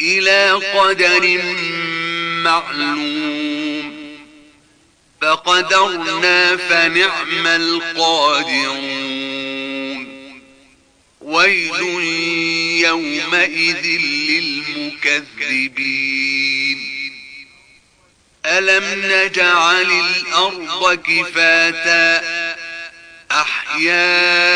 إلى قدر معلوم. فقدرنا فنعم القادرون. ويل يومئذ للمكذبين. ألم نجعل الأرض كفاتا؟ أحياء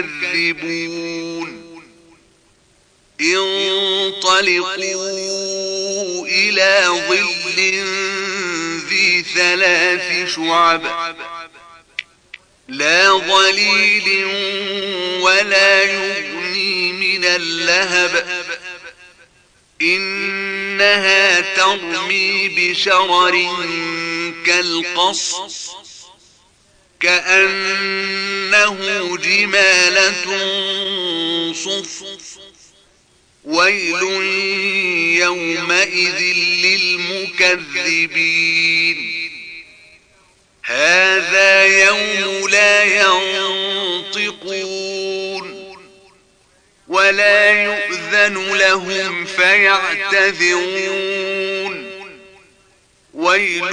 تكذبون انطلقوا إلى ظل ذي ثلاث شعب. لا ظليل ولا يغني من اللهب. إنها ترمي بشرر كالقص كأنه جمالة صف. ويل يومئذ للمكذبين. هذا يوم لا ينطقون. ولا يؤذن لهم فيعتذرون. ويل